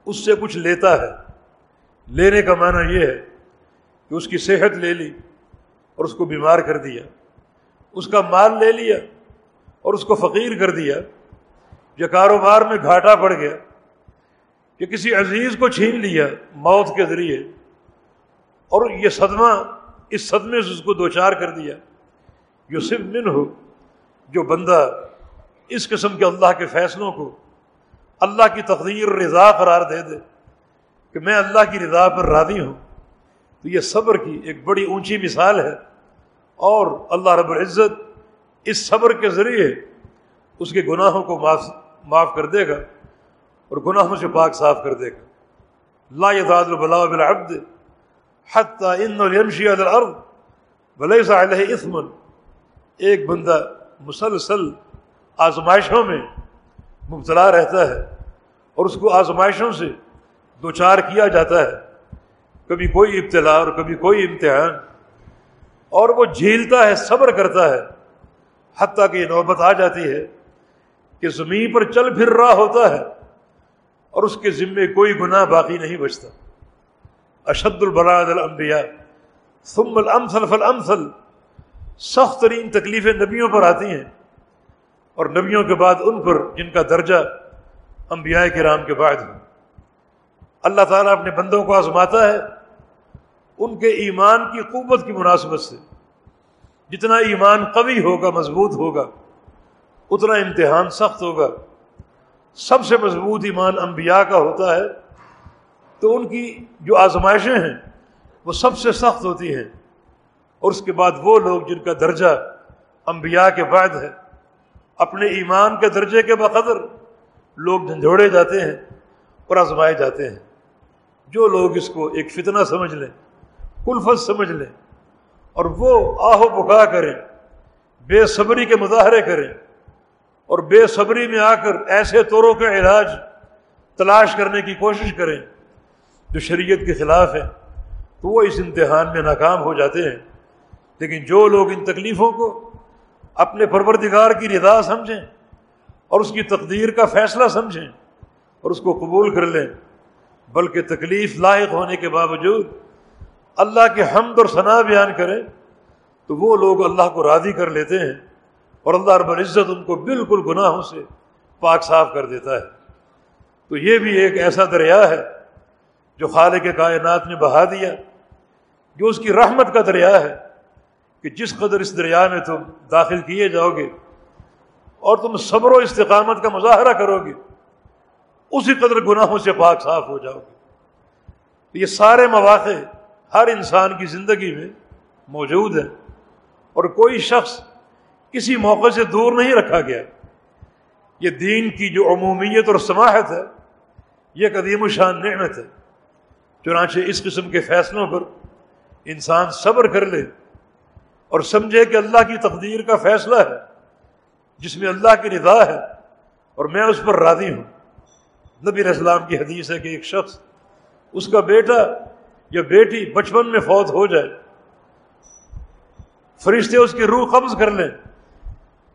اس سے کچھ لیتا ہے۔ لینے کا معنی یہ ہے کہ اس کی صحت لے لی اور اس کو بیمار کر دیا، اس کا مال لے لیا اور اس کو فقیر کر دیا۔ یا کاروبار میں گھاٹا پڑ گیا کہ کسی عزیز کو چھین لیا موت کے ذریعے۔ اور یہ صدمہ اس صدمے سے اس کو دوچار کر دیا جو صرف من ہو، جو بندہ اس قسم کے اللہ کے فیصلوں کو اللہ کی تقدیر رضا قرار دے دے کہ میں اللہ کی رضا پر راضی ہوں، تو یہ صبر کی ایک بڑی اونچی مثال ہے۔ اور اللہ رب العزت اس صبر کے ذریعے اس کے گناہوں کو معاف معاف کر دے گا اور گناہوں سے پاک صاف کر دے گا۔ لا يزاد البلاء بالعبد حتى ان يمشي الارض وليس عليه اثم ایک بندہ مسلسل آزمائشوں میں مبتلا رہتا ہے اور اس کو آزمائشوں سے دوچار کیا جاتا ہے۔ کبھی کوئی ابتلا اور کبھی کوئی امتحان۔ اور وہ جھیلتا ہے، صبر کرتا ہے۔ حتیٰ کہ یہ نوبت آ جاتی ہے کہ زمین پر چل پھر رہا ہوتا ہے اور اس کے ذمے کوئی گناہ باقی نہیں بچتا۔ اشد البراد الانبیاء ثم الامثل فالامثل سخت ترین تکلیفیں نبیوں پر آتی ہیں اور نبیوں کے بعد ان پر جن کا درجہ انبیاء کے رام کے بعد ہو اللہ تعالیٰ اپنے بندوں کو آزماتا ہے ان کے ایمان کی قوت کی مناسبت سے۔ جتنا ایمان قوی ہوگا، مضبوط ہوگا، اتنا امتحان سخت ہوگا۔ سب سے مضبوط ایمان انبیاء کا ہوتا ہے۔ تو ان کی جو آزمائشیں ہیں وہ سب سے سخت ہوتی ہیں۔ اور اس کے بعد وہ لوگ جن کا درجہ انبیاء کے بعد ہے، اپنے ایمان کے درجے کے بقدر لوگ جھنجھوڑے جاتے ہیں اور آزمائے جاتے ہیں۔ جو لوگ اس کو ایک فتنہ سمجھ لیں کلفت سمجھ لیں اور وہ آہو بکا کریں، بے صبری کے مظاہرے کریں اور بے صبری میں آ کر ایسے طوروں کا علاج تلاش کرنے کی کوشش کریں۔ جو شریعت کے خلاف ہے تو وہ اس امتحان میں ناکام ہو جاتے ہیں۔ لیکن جو لوگ ان تکلیفوں کو اپنے پروردگار کی رضا سمجھیں اور اس کی تقدیر کا فیصلہ سمجھیں اور اس کو قبول کر لیں، بلکہ تکلیف لاحق ہونے کے باوجود اللہ کے حمد اور ثنا بیان کریں، تو وہ لوگ اللہ کو راضی کر لیتے ہیں اور اللہ رب العزت ان کو بالکل گناہوں سے پاک صاف کر دیتا ہے۔ تو یہ بھی ایک ایسا دریا ہے جو خالق کائنات نے بہا دیا، جو اس کی رحمت کا دریا ہے، کہ جس قدر اس دریا میں تم داخل کیے جاؤ گے اور تم صبر و استقامت کا مظاہرہ کرو گے، اسی قدر گناہوں سے پاک صاف ہو جاؤ گے۔ یہ سارے مواقع ہر انسان کی زندگی میں موجود ہیں اور کوئی شخص کسی موقع سے دور نہیں رکھا گیا۔ یہ دین کی جو عمومیت اور سماحت ہے، یہ قدیم و شان نعمت ہے۔ چنانچہ اس قسم کے فیصلوں پر انسان صبر کر لے اور سمجھے کہ اللہ کی تقدیر کا فیصلہ ہے، جس میں اللہ کی رضا ہے اور میں اس پر راضی ہوں۔ نبی اسلام کی حدیث ہے کہ ایک شخص، اس کا بیٹا یا بیٹی بچپن میں فوت ہو جائے۔ فرشتے اس کی روح قبض کر لیں،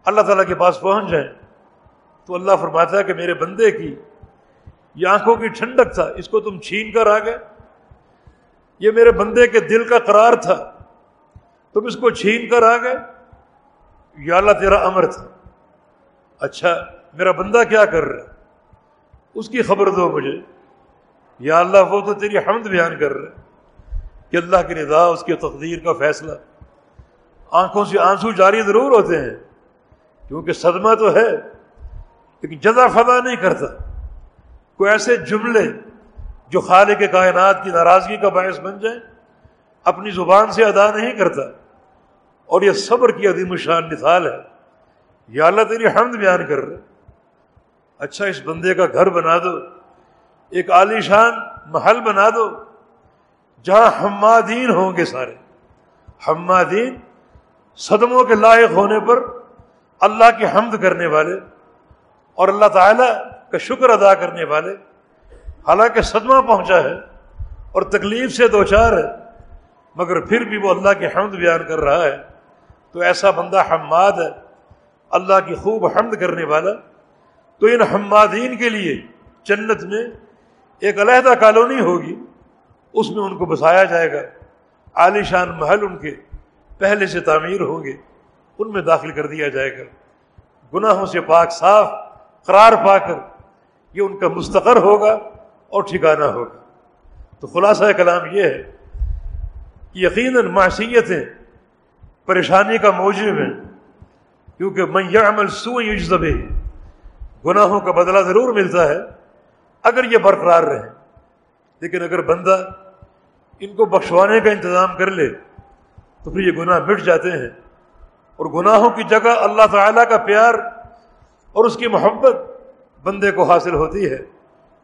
اللہ تعالیٰ کے پاس پہنچ جائیں۔ تو اللہ فرماتا ہے کہ میرے بندے کی یہ آنکھوں کی ٹھنڈک تھا، اس کو تم چھین کر آ گئے۔ یہ میرے بندے کے دل کا قرار تھا۔ تم اس کو چھین کر آ گئے۔ یا اللہ، تیرا امر تھا۔ اچھا میرا بندہ کیا کر رہا ہے؟ اس کی خبر دو مجھے۔ یا اللہ، وہ تو تیری حمد بیان کر رہا کہ اللہ کی رضا، اس کی تقدیر کا فیصلہ۔ آنکھوں سے آنسو جاری ضرور ہوتے ہیں، کیونکہ صدمہ تو ہے۔ لیکن جزا فضا نہیں کرتا۔ کوئی ایسے جملے جو خالق کائنات کی ناراضگی کا باعث بن جائے، اپنی زبان سے ادا نہیں کرتا۔ اور یہ صبر کی عدیم شان مثال ہے۔ یا اللہ تیری حمد بیان کر۔ رہے اچھا اس بندے کا گھر بنا دو۔ ایک عالی شان محل بنا دو۔ جہاں حمادین ہوں گے سارے۔ حمادین صدموں کے لائق ہونے پر اللہ کی حمد کرنے والے اور اللہ تعالیٰ کا شکر ادا کرنے والے۔ حالانکہ صدمہ پہنچا ہے اور تکلیف سے دو چار ہے، مگر پھر بھی وہ اللہ کی حمد بیان کر رہا ہے۔ تو ایسا بندہ حماد ہے، اللہ کی خوب حمد کرنے والا۔ تو ان حمادین کے لیے جنت میں ایک علیحدہ کالونی ہوگی، اس میں ان کو بسایا جائے گا۔ عالی شان محل ان کے پہلے سے تعمیر ہوں گے، ان میں داخل کر دیا جائے گا۔ گناہوں سے پاک، صاف قرار پا کر یہ ان کا مستقر ہوگا۔ اور ٹھکانہ ہوگا۔ تو خلاصہ کلام یہ ہے کہ یقیناً معصیتیں پریشانی کا موجب ہیں، کیونکہ میں یعمل سو یجزب گناہوں کا بدلہ ضرور ملتا ہے اگر یہ برقرار رہے۔ لیکن اگر بندہ ان کو بخشوانے کا انتظام کر لے، تو پھر یہ گناہ مٹ جاتے ہیں۔ اور گناہوں کی جگہ اللہ تعالیٰ کا پیار اور اس کی محبت بندے کو حاصل ہوتی ہے۔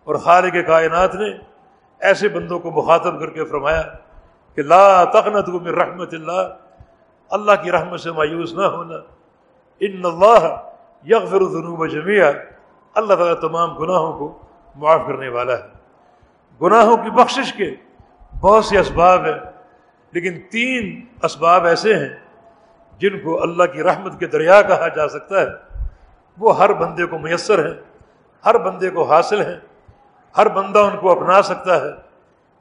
اور خالق کائنات نے ایسے بندوں کو مخاطب کر کے فرمایا کہ لا تقنت من رحمت اللہ اللہ کی رحمت سے مایوس نہ ہونا۔ ان اللہ یغفر الذنوب جميعا اللہ تعالیٰ تمام گناہوں کو معاف کرنے والا ہے۔ گناہوں کی بخشش کے بہت سے اسباب ہیں، لیکن تین اسباب ایسے ہیں جن کو اللہ کی رحمت کے دریا کہا جا سکتا ہے۔ وہ ہر بندے کو میسر ہیں، ہر بندے کو حاصل ہیں۔ ہر بندہ ان کو اپنا سکتا ہے،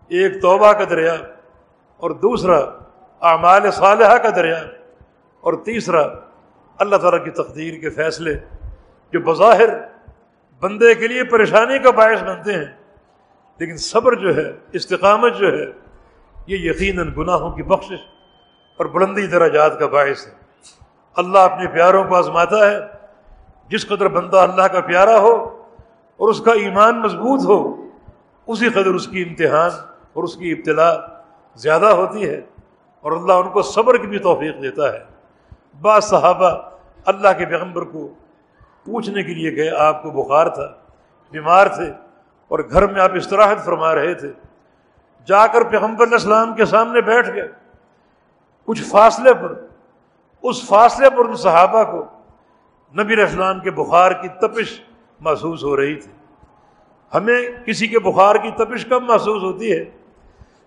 ایک توبہ کا دریا اور دوسرا اعمال صالحہ کا دریا اور تیسرا اللہ تعالیٰ کی تقدیر کے فیصلے جو بظاہر بندے کے لیے پریشانی کا باعث بنتے ہیں۔ لیکن صبر جو ہے، استقامت جو ہے، یہ یقیناً گناہوں کی بخشش اور بلندی درجات کا باعث ہے۔ اللہ اپنے پیاروں کو آزماتا ہے، جس قدر بندہ اللہ کا پیارا ہو اور اس کا ایمان مضبوط ہو، اسی قدر اس کی امتحان اور اس کی ابتلا زیادہ ہوتی ہے اور اللہ ان کو صبر کی بھی توفیق دیتا ہے۔ بعض صحابہ اللہ کے پیغمبر کو پوچھنے کے لیے گئے، آپ کو بخار تھا، بیمار تھے اور گھر میں آپ استراحت فرما رہے تھے۔ جا کر پیغمبر علیہ السلام کے سامنے بیٹھ گئے۔ کچھ فاصلے پر، اس فاصلے پر ان صحابہ کو نبی علیہ السلام کے بخار کی تپش محسوس ہو رہی تھی۔ ہمیں کسی کے بخار کی تپش کب محسوس ہوتی ہے؟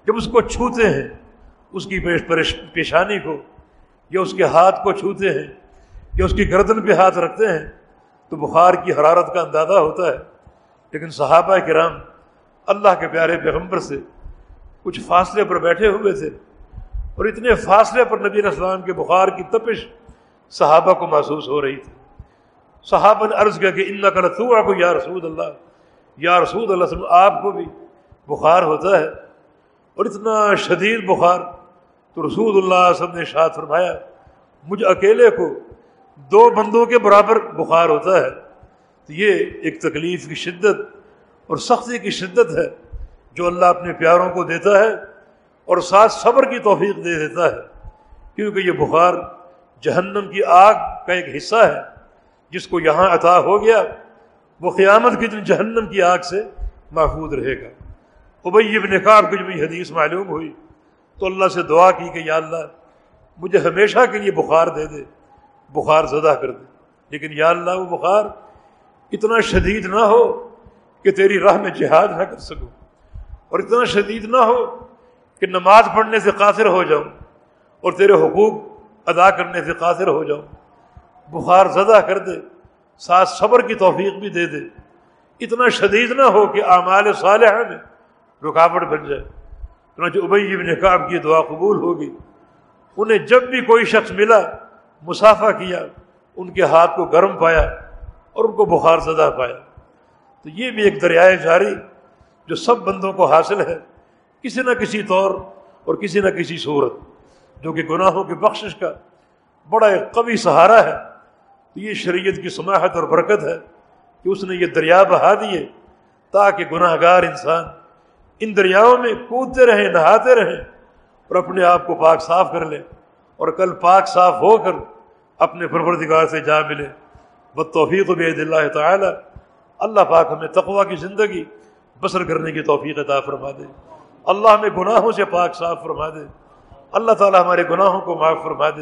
جب اس کو چھوتے ہیں، اس کی پیشانی کو، یا اس کے ہاتھ کو چھوتے ہیں، یا اس کی گردن پہ ہاتھ رکھتے ہیں، تو بخار کی حرارت کا اندازہ ہوتا ہے۔ لیکن صحابہ کرام اللہ کے پیارے پیغمبر سے کچھ فاصلے پر بیٹھے ہوئے تھے اور اتنے فاصلے پر نبی السلام کے بخار کی تپش صحابہ کو محسوس ہو رہی تھی۔ صحابہ نے عرض کیا کہ اللہ کا رسول کو یا رسول اللہ یا رسول اللہ وسلم، آپ کو بھی بخار ہوتا ہے۔ اور اتنا شدید بخار تو رسول اللہ وسلم نے شاد فرمایا، مجھ اکیلے کو دو بندوں کے برابر بخار ہوتا ہے۔ تو یہ ایک تکلیف کی شدت اور سختی کی شدت ہے جو اللہ اپنے پیاروں کو دیتا ہے اور ساتھ صبر کی توفیق دے دیتا ہے۔ کیونکہ یہ بخار جہنم کی آگ کا ایک حصہ ہے۔ جس کو یہاں عطا ہو گیا، وہ قیامت کے دن جہنم کی آگ سے محفوظ رہے گا۔ ابئی ابن کعب کو جب یہ حدیث معلوم ہوئی، تو اللہ سے دعا کی کہ یا اللہ، مجھے ہمیشہ کے لیے بخار دے دے، بخار زدہ کر دے۔ لیکن یا اللہ، وہ بخار اتنا شدید نہ ہو کہ تیری راہ میں جہاد نہ کر سکوں۔ اور اتنا شدید نہ ہو کہ نماز پڑھنے سے قاصر ہو جاؤں، اور تیرے حقوق ادا کرنے سے قاصر ہو جاؤں۔ بخار زدہ کر دے، ساتھ صبر کی توفیق بھی دے دے۔ اتنا شدید نہ ہو کہ اعمال صالحہ میں رکاوٹ بن جائے۔ چنانچہ ابئی ابن کعب کی دعا قبول ہوگی۔ انہیں جب بھی کوئی شخص ملا، مسافہ کیا، ان کے ہاتھ کو گرم پایا اور ان کو بخار زدہ پایا۔ تو یہ بھی ایک دریائے جاری جو سب بندوں کو حاصل ہے، کسی نہ کسی طور اور کسی نہ کسی صورت۔ جو کہ گناہوں کی بخشش کا بڑا ایک قوی سہارا ہے۔ تو یہ شریعت کی سماحت اور برکت ہے کہ اس نے یہ دریا بہا دیے تاکہ گناہ گار انسان ان دریاؤں میں کودتے رہیں نہاتے رہیں اور اپنے آپ کو پاک صاف کر لیں اور کل پاک صاف ہو کر اپنے پروردگار سے جا ملے۔ بد توفیق بید اللہ تعالی۔ اللہ پاک ہمیں تقوا کی زندگی بسر کرنے کی توفیق عطا فرما دے۔ اللہ ہمیں گناہوں سے پاک صاف فرما دے۔ اللہ تعالی ہمارے گناہوں کو معاف فرما دے۔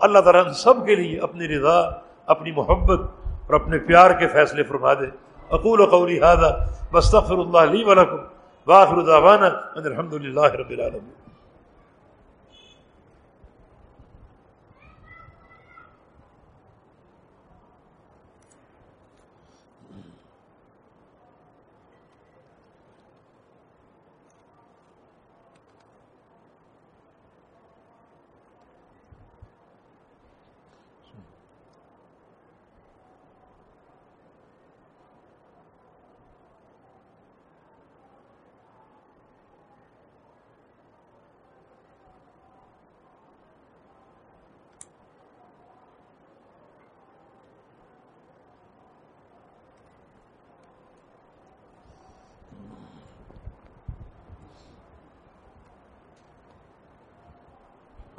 اللہ تعالیٰ ہم سب کے لیے اپنی رضا اپنی محبت اور اپنے پیار کے فیصلے فرما دے۔ اقول و قولی ہادہ بستغفر اللہ علی ولکم واخر دعوانا ان الحمد للہ رب العالمین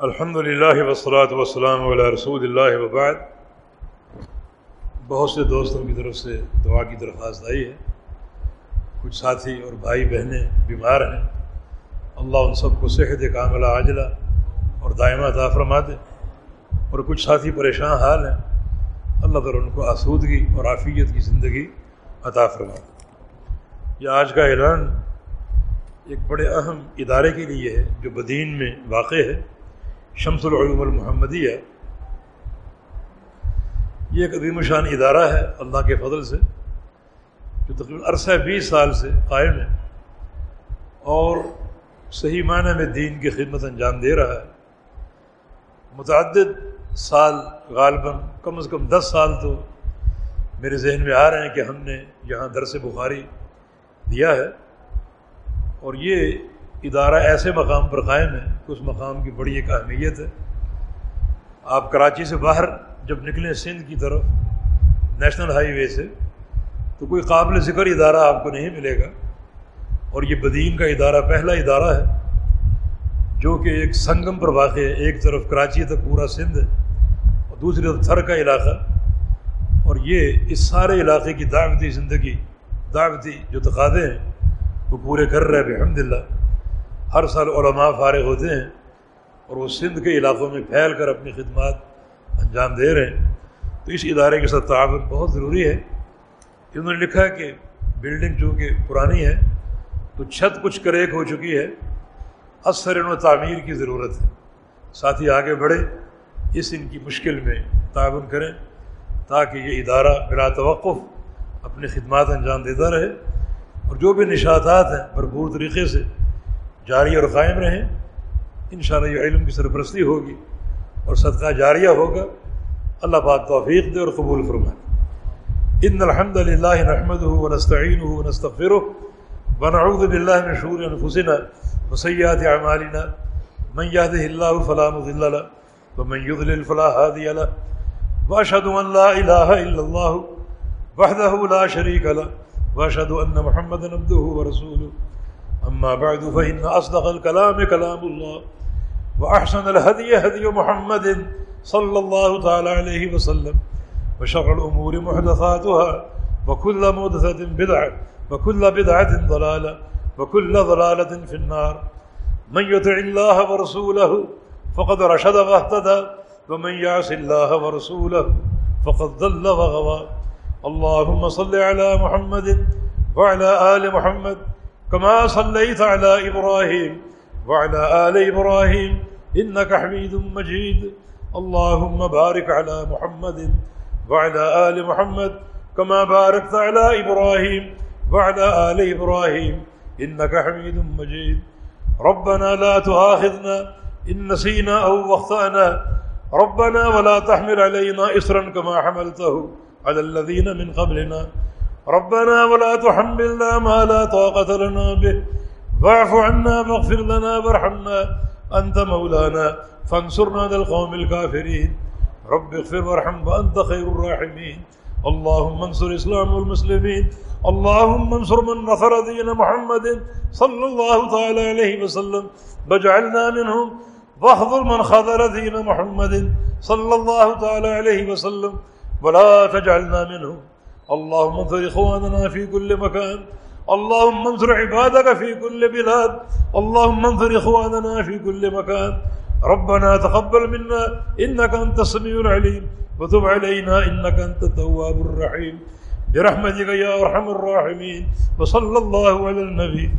الحمد للہ وسلاۃ وسلام علیہ رسول اللہ وبعد۔ بہت سے دوستوں کی طرف سے دعا کی درخواست آئی ہے۔ کچھ ساتھی اور بھائی بہنیں بیمار ہیں۔ اللہ ان سب کو صحت کاملہ، عاجلہ اور دائمہ عطا فرما دے اور کچھ ساتھی پریشان حال ہیں۔ اللہ تعالیٰ ان کو آسودگی اور عافیت کی زندگی عطا فرما دے یہ آج کا اعلان ایک بڑے اہم ادارے کے لیے ہے جو بدین میں واقع ہے۔ شمس العلوم المحمدیہ. یہ ایک عظیم شان ادارہ ہے اللہ کے فضل سے، جو تقریباً عرصہ بیس سال سے قائم ہے اور صحیح معنی میں دین کی خدمت انجام دے رہا ہے۔ متعدد سال، غالباً کم از کم دس سال تو میرے ذہن میں آ رہے ہیں کہ ہم نے یہاں درس بخاری دیا ہے اور یہ ادارہ ایسے مقام پر قائم ہے کہ اس مقام کی بڑی ایک اہمیت ہے۔ آپ کراچی سے باہر جب نکلیں سندھ کی طرف، نیشنل ہائی وے سے، تو کوئی قابل ذکر ادارہ آپ کو نہیں ملے گا۔ اور یہ بدین کا ادارہ پہلا ادارہ ہے، جو کہ ایک سنگم پر واقع ہے۔ ایک طرف کراچی تک پورا سندھ ہے اور دوسری طرف تھر کا علاقہ۔ اور یہ اس سارے علاقے کی دعوتی زندگی، دعوتی جو تقاضے ہیں، وہ پورے کر رہے بحمد اللہ ہر سال علماء فارغ ہوتے ہیں اور وہ سندھ کے علاقوں میں پھیل کر اپنی خدمات انجام دے رہے ہیں۔ تو اس ادارے کے ساتھ تعاون بہت ضروری ہے۔ انہوں نے لکھا کہ بلڈنگ چونکہ پرانی ہے تو چھت کچھ کریک ہو چکی ہے۔ اثر انہوں تعمیر کی ضرورت ہے۔ ساتھ ہی آگے بڑھے اس ان کی مشکل میں تعاون کریں تاکہ یہ ادارہ بلا توقف اپنی خدمات انجام دیتا رہے اور جو بھی نشاطات ہیں بھرپور طریقے سے جاری اور قائم رہیں، انشاءاللہ یہ علم کی سرپرستی ہوگی اور صدقہ جاریہ ہوگا۔ اللہ پاک توفیق دے اور قبول فرمائے۔ ان الحمد للہ نحمد ونستعین ونستغفر ونعوذ باللہ من شرور انفسنا وسیئات اعمالنا۔ من يهده الله فلا مضل له ومن يضلل فلا هادي له۔ واشهد ان لا اله الا الله وحده لا شريك له۔ واشهد ان محمدا عبده ورسوله اما بعد فان اصدق الكلام كلام الله واحسن الهدي هدي محمد صلى الله تعالى عليه وسلم، وشر الامور محدثاتها، وكل محدثه بدعه وكل بدعه ضلاله وكل ضلاله في النار. من يطع الله ورسوله، فقد رشد واهتدى، ومن يعص الله ورسوله، فقد ضل وغوى. اللهم صل على محمد وعلى آل محمد كما صليت على إبراهيم وعلى آل إبراهيم إنك حميد مجيد. اللهم بارك على محمد وعلى آل محمد كما باركت على إبراهيم وعلى آل إبراهيم إنك حميد مجيد. ربنا لا تؤاخذنا إن نسينا أو واخطأنا ربنا ولا تحمل علينا إسرا كما حملته على الذين من قبلنا. ربنا ولا تحملنا ما لا طاقة لنا به. واعف عنا واغفر لنا وارحمنا. أنت مولانا. فانصرنا على القوم الكافرين. رب اغفر وارحم وأنت خير الراحمين. اللهم انصر الإسلام والمسلمين. اللهم انصر من نصر دين محمد صلى الله تعالى عليه وسلم. واجعلنا منهم. واخذل من خذل دين محمد صلى الله تعالى عليه وسلم. ولا تجعلنا منهم. اللهم انصر اخواننا في كل مكان. اللهم انصر عبادك في كل بلاد. اللهم انصر اخواننا في كل مكان. ربنا تقبل منا. انك انت السميع العليم. وتب علينا. انك انت التواب الرحيم. برحمتك يا ارحم الراحمين. وصلى الله على النبي.